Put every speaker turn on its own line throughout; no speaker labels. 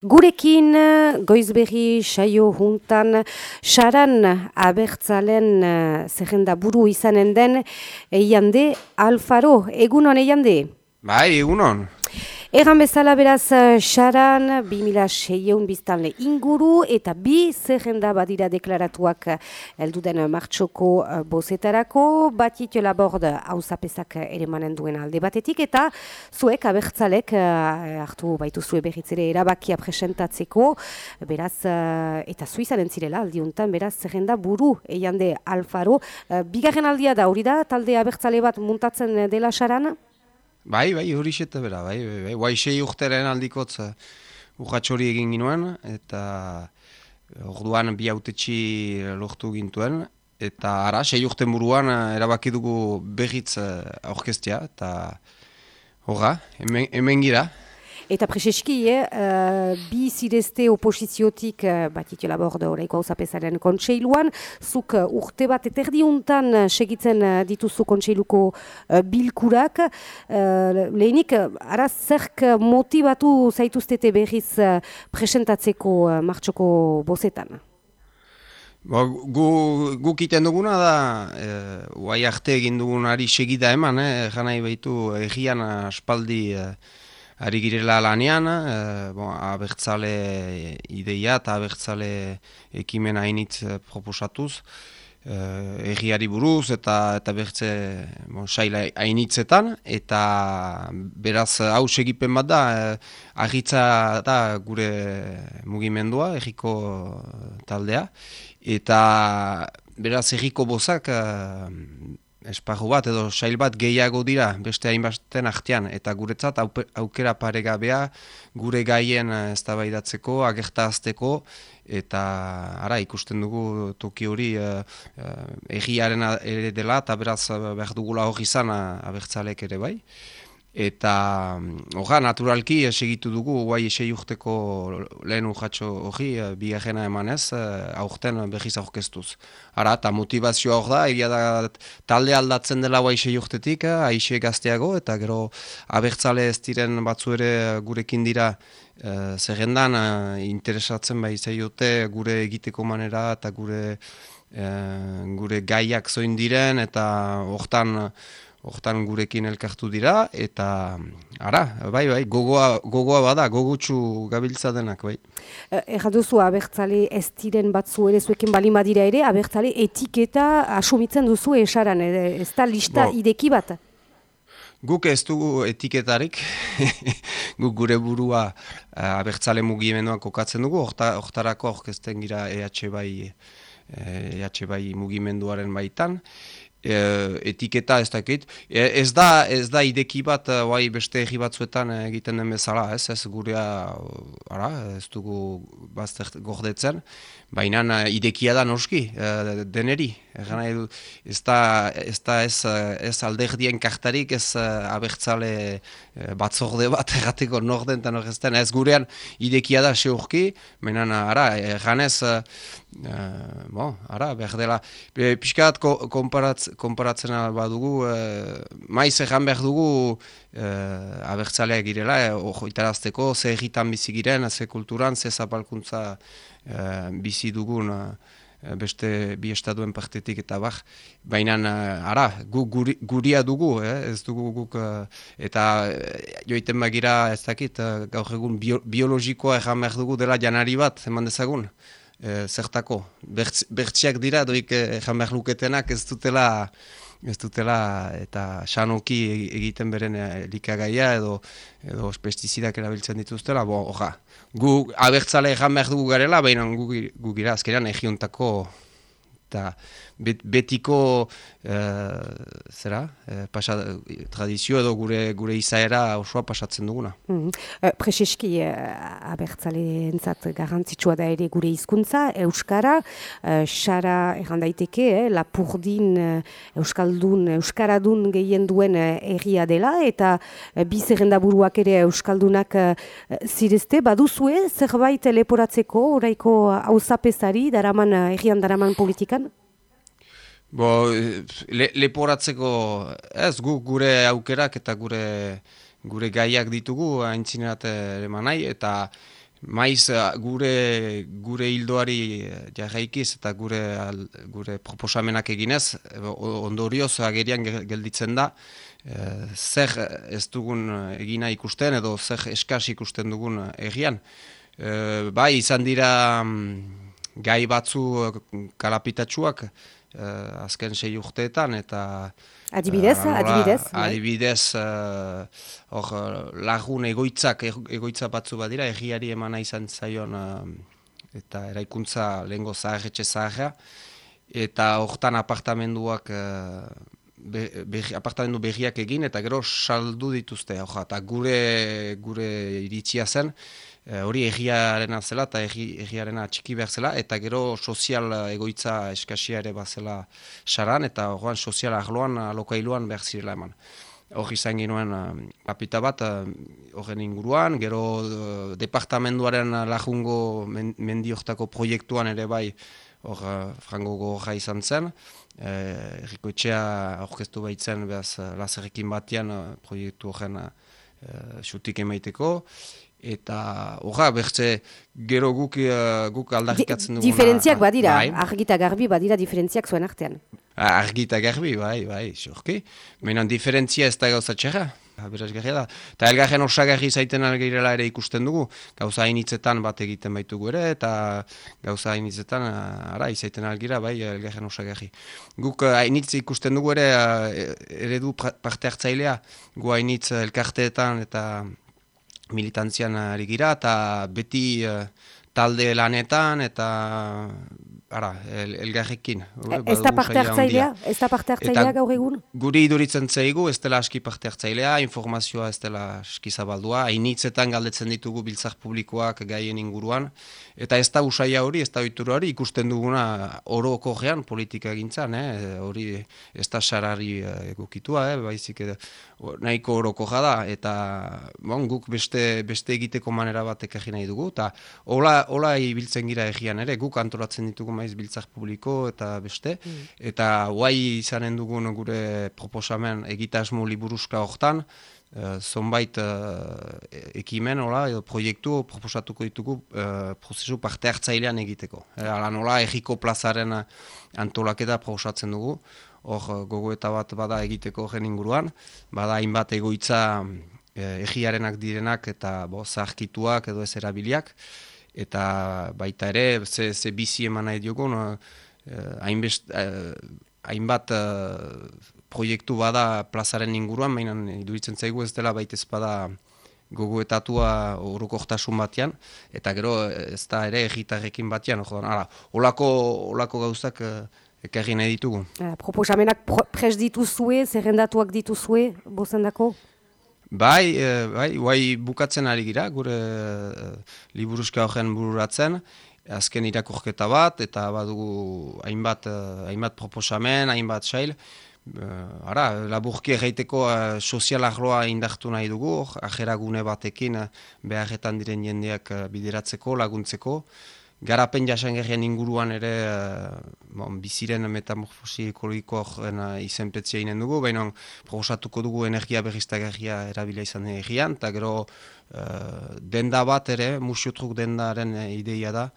Gurekin goizberri saio juntan saran abertzalen uh, zerrenda buru izanen den eiande alfaro, egunon eiande?
Bai, egunon.
Egan bezala beraz, xaran, eh, 2006 biztanle inguru eta bi zerrenda badira deklaratuak elduden martxoko eh, bozetarako, batit labord hauzapezak ere manen duen alde batetik, eta zuek abertzalek eh, hartu baitu zue berritzere erabakia presentatzeko, beraz, eta zuizaren zirela aldiuntan, beraz, zerrenda buru eiande alfaro. Bigarren aldia da, hori da, talde abertzale bat muntatzen dela xaran?
Bai, bai, hori xeta bera, bai, bai, bai, bai, sei urteren aldikotz urratxori egin ginuen, eta eh, orduan bi autetxi lortu gintuen, eta ara, sei urte muruan uh, erabaki dugu behitz uh, aurkestia, eta horra, hemen, hemen gira.
Eta prezeski, eh, uh, bi zirezte oposiziotik uh, bat ito laborde horreiko hau zapesaren kontseiluan, zuk uh, urte bat eterdiuntan segitzen uh, dituzu kontseiluko uh, bilkurak. Uh, lehenik, uh, ara zerk motivatu zaituztete berriz uh, presentatzeko uh, martxoko bozetan?
Ba, gu, gu kiten duguna da, e, uai arte egin dugunari segida eman, eh, janai behitu egian aspaldi ari girela lanean, e, bon, abertzale ideia eta abertzale ekimen hainitz eh, proposatuz, e, egiari buruz eta eta bertze bon, saila hainitzetan, eta beraz hau segipen bat da, e, da gure mugimendua, egiko taldea, eta beraz egiko bozak, esparru bat edo sail bat gehiago dira beste hainbasten artean eta guretzat aukera paregabea gure gaien eh, eztabaidatzeko agertazteko eta ara ikusten dugu toki hori uh, egiaren ere dela eta beraz behar dugula hori izan abertzalek ere bai Eta, hoja, naturalki segitu dugu, guai esei urteko lehen urratxo hori, eh, bigarrena emanez, eh, aurten behiz aurkeztuz. Ara, eta motivazioa hor da, egia da talde aldatzen dela guai esei urtetik, eh, aixe gazteago, eta gero abertzale ez diren batzu ere gurekin dira e, zerrendan interesatzen bai zaiote gure egiteko manera eta gure, gure gaiak zoin diren, eta hortan hortan gurekin elkartu dira, eta ara, bai, bai, gogoa, gogoa bada, gogutsu gabiltza denak, bai.
Erra duzu, abertzale ez diren batzu ere zuekin balin badira ere, abertzale etiketa asumitzen duzu esaran, ez da lista ideki bat?
Guk ez dugu etiketarik, guk gure burua uh, abertzale mugimendua kokatzen dugu, hortarako orkesten gira EH bai, EH bai mugimenduaren baitan, e, etiketa ez dakit. E, ez da ez da ideki bat e, bai beste egi batzuetan egiten den bezala, ez? Ez gurea ara, ez dugu bazter gordetzen. Baina idekia da noski, deneri. Egan ez da ez, da ez, ez alderdien kartarik, ez abertzale batzorde bat errateko norden eta norrezten. Ez gurean idekia da seurki, baina ara, egan ez, bon, ara, behar dela. Piskat konparatz, konparatzen badugu, e, maiz egan behar dugu e, abertzaleak girela, e, ojo itarazteko, ze egitan bizi giren, ze kulturan, ze zapalkuntza e, bizi dugun e, beste bi estaduen partetik eta bak. Baina, ara, gu, guri, guria dugu, eh? ez dugu guk, eta joiten bagira ez dakit, gaur egun biologikoa egan behar dugu dela janari bat, eman dezagun e, zertako. Bertsiak dira, doik ejan behar luketenak ez dutela, ez dutela eta sanoki egiten beren elikagaia edo, edo pestizidak erabiltzen dituztela, bo, oja, gu abertzale ejan behar dugu garela, baina gu, gu gira azkeran egiontako eta betiko uh, zera, uh, pasa, tradizio edo gure gure izaera osoa pasatzen duguna.
Mm -hmm. uh, Prezeski, uh, abertzale entzat garantzitsua da ere gure hizkuntza Euskara, xara erran daiteke, eh, lapurdin Euskaldun, Euskaradun gehien duen uh, erria dela, eta uh, bizerrenda buruak ere Euskaldunak zirezte, baduzue zerbait leporatzeko, oraiko hauzapezari, daraman, uh, errian daraman politikan?
Bo, le, leporatzeko ez gu, gure aukerak eta gure gure gaiak ditugu haintzinerat ere nahi eta Maiz gure gure hildoari jarraikiz eta gure gure proposamenak eginez ondorioz agerian gelditzen da zer ez dugun egina ikusten edo zer eskas ikusten dugun egian. bai izan dira mm, gai batzu kalapitatsuak azken sei urteetan eta
Adibidez, uh, adibidez.
Bai. Adibidez, uh, or, lagun egoitzak, egoitza batzu badira, egiari emana izan zaion uh, eta eraikuntza lehengo zaharretxe zaharra, eta hortan apartamenduak, uh, be, apartamendu behiak egin, eta gero saldu dituzte, eta gure, gure iritzia zen, Eh, hori egiaren zela eta egiaren txiki behar zela, eta gero sozial egoitza eskasia ere bazela saran, eta horrean sozial ahloan, alokailuan behar zirela eman. Hor izan genuen uh, bat horren inguruan, gero departamenduaren lajungo men, mendiortako proiektuan ere bai hor frango gorra izan zen. Uh, Eriko etxea orkestu baitzen behaz lazerrekin batian uh, proiektu horren xutik emaiteko eta horra, bertze gero guk, uh, guk aldarrikatzen
duguna. Diferentziak badira, bai. argita garbi badira diferentziak zuen artean.
Argita garbi, bai, bai, xorki. Menan diferentzia ez da gauza txerra. Beraz da. Eta elgarren osagarri zaiten algeirela ere ikusten dugu. Gauza hainitzetan bat egiten baitugu ere, eta gauza hainitzetan, ara, izaiten algira, bai, elgarren osagarri. Guk hainitz ikusten dugu ere, eredu parte hartzailea, gu hainitz elkarteetan eta militantzian ari gira, eta beti uh, talde lanetan, eta ara, el, elgarrekin.
E, ez da parte hartzailea? Ez da parte hartzailea gaur egun?
Guri iduritzen zaigu, ez dela aski parte hartzailea, informazioa ez dela aski zabaldua, hainitzetan galdetzen ditugu biltzak publikoak gaien inguruan, eta ez da usaia hori, ez da oitura hori, ikusten duguna oro kogean politika egintzan, eh? hori ez da sarari eh, egokitua, eh? baizik edo nahiko oroko jada, eta bon, guk beste, beste egiteko manera bat ekarri nahi dugu, eta hola, hola ibiltzen gira egian ere, guk antolatzen ditugu maiz biltzak publiko eta beste, mm. eta guai izanen dugun gure proposamen egitasmo liburuzka hortan, Uh, zonbait uh, ekimen, ola, edo proiektu proposatuko ditugu uh, prozesu parte hartzailean egiteko. E, ala nola, egiko plazaren antolaketa proposatzen dugu, hor gogo eta bat bada egiteko gen inguruan, bada hainbat egoitza egiarenak direnak eta bo, zaharkituak edo ez erabiliak, eta baita ere, ze, ze bizi eman nahi diogun, uh, hainbat uh, proiektu bada plazaren inguruan, mainan iduritzen zaigu ez dela baita ezpada gogoetatua orokortasun batean, eta gero ez da ere egitarrekin batean, jodan, ala, olako, olako gauzak ekarri nahi ditugu.
proposamenak pres dituzue, zerrendatuak dituzue, bozendako?
Bai, e, bai, bai bukatzen ari gira, gure e, liburuzka horren bururatzen, azken irakurketa bat, eta badugu hainbat, e, hainbat proposamen, hainbat sail. Ara, laburki erraiteko e, sozial arloa indartu nahi dugu, ajeragune batekin beharretan diren jendeak bideratzeko, laguntzeko garapen jasangerrian inguruan ere uh, bon, biziren metamorfosi ekologiko uh, izenpetzia inen dugu, baina proposatuko dugu energia berriztagarria erabila izan egian, eta gero uh, denda bat ere, musiotruk dendaren ideia da,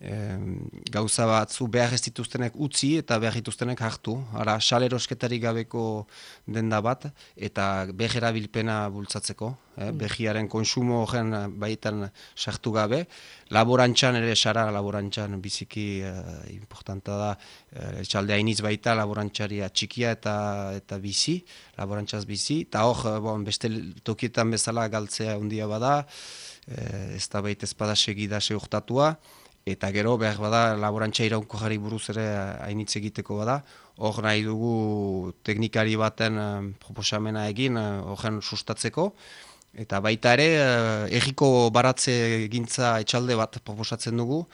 gauza batzu behar ez dituztenek utzi eta behar dituztenek hartu. Ara, salerosketari gabeko denda bat eta behera bilpena bultzatzeko. Eh, mm. behiaren konsumo horren baitan sartu gabe. Laborantxan ere, sara laborantxan biziki uh, importanta da. Uh, Etxalde hainiz baita laborantxaria txikia eta eta bizi, laborantxaz bizi. Eta hor, bon, beste tokietan bezala galtzea handia bada, uh, ez da baita ezpada segida seurtatua eta gero behar bada laborantza iraunko jari buruz ere hainitze egiteko bada, hor nahi dugu teknikari baten proposamena egin uh, horren sustatzeko, eta baita ere egiko baratze egintza etxalde bat proposatzen dugu,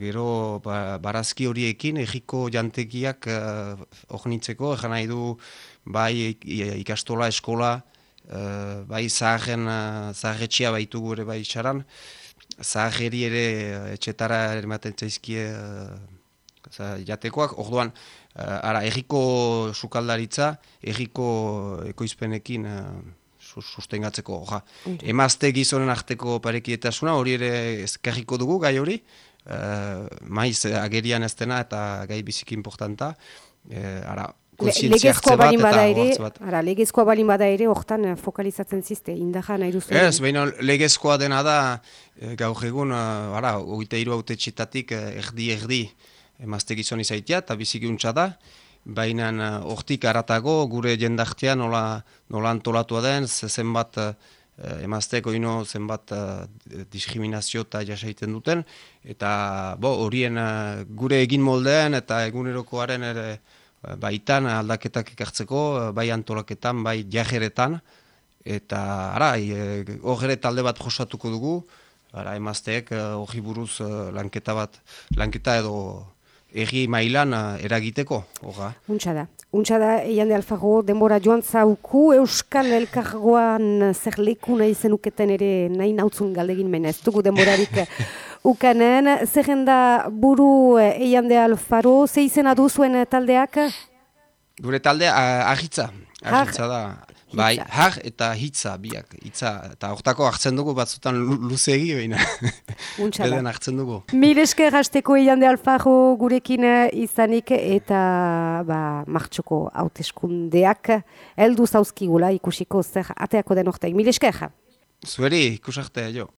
gero ba, barazki horiekin egiko jantekiak hor nintzeko, nahi du bai ikastola, eskola, bai zaharren, uh, zaharretxia baitu gure bai txaran, zahageri ere eh, etxetara ematen zaizkie uh, jatekoak, orduan, uh, ara, erriko sukaldaritza, erriko ekoizpenekin sustengatzeko. Ja. Emazte gizonen arteko parekietasuna hori ere ezkerriko dugu gai hori, maiz agerian ez dena eta gai biziki importanta, ara,
Legezkoa balin bada ere, ara, legezkoa balin bada ere, hortan eh, fokalizatzen zizte, indaja nahi duzu.
Ez, baina legezkoa dena da, e, gaur egun, eh, ara, oita iru haute txitatik, erdi-erdi, emazte gizon izaitia, eta bizikiuntza da, baina hortik aratago, gure jendartean nola, nola antolatua den, zenbat emazteko ino zenbat diskriminazio eta jasaiten duten, eta bo, horien gure egin moldean eta egunerokoaren ere, baitan aldaketak ekartzeko, bai antolaketan, bai jajeretan, eta ara, e, talde bat josatuko dugu, ara, emazteek e, hori buruz e, lanketa bat, lanketa edo erri mailan eragiteko. Orra.
Untxa da. Untxa da, eian de alfago, denbora joan zauku, Euskal Elkargoan zer leku nahi zenuketen ere nahi nautzun galdegin mena, ez dugu denborarik ukanen. Zerrenda buru eh, eian de alfaro, ze izena duzuen eh, taldeak?
Gure taldea ahitza, ahitza da. Bai, har eta hitza biak, hitza eta hortako hartzen dugu batzutan luzegi baina. Beden hartzen dugu.
Mil esker hasteko eian de alfaro gurekin eh, izanik eta ba, martxoko hauteskundeak heldu zauzkigula ikusiko zer ateako den orteik. Mil esker.
Zueri, ikusarte jo.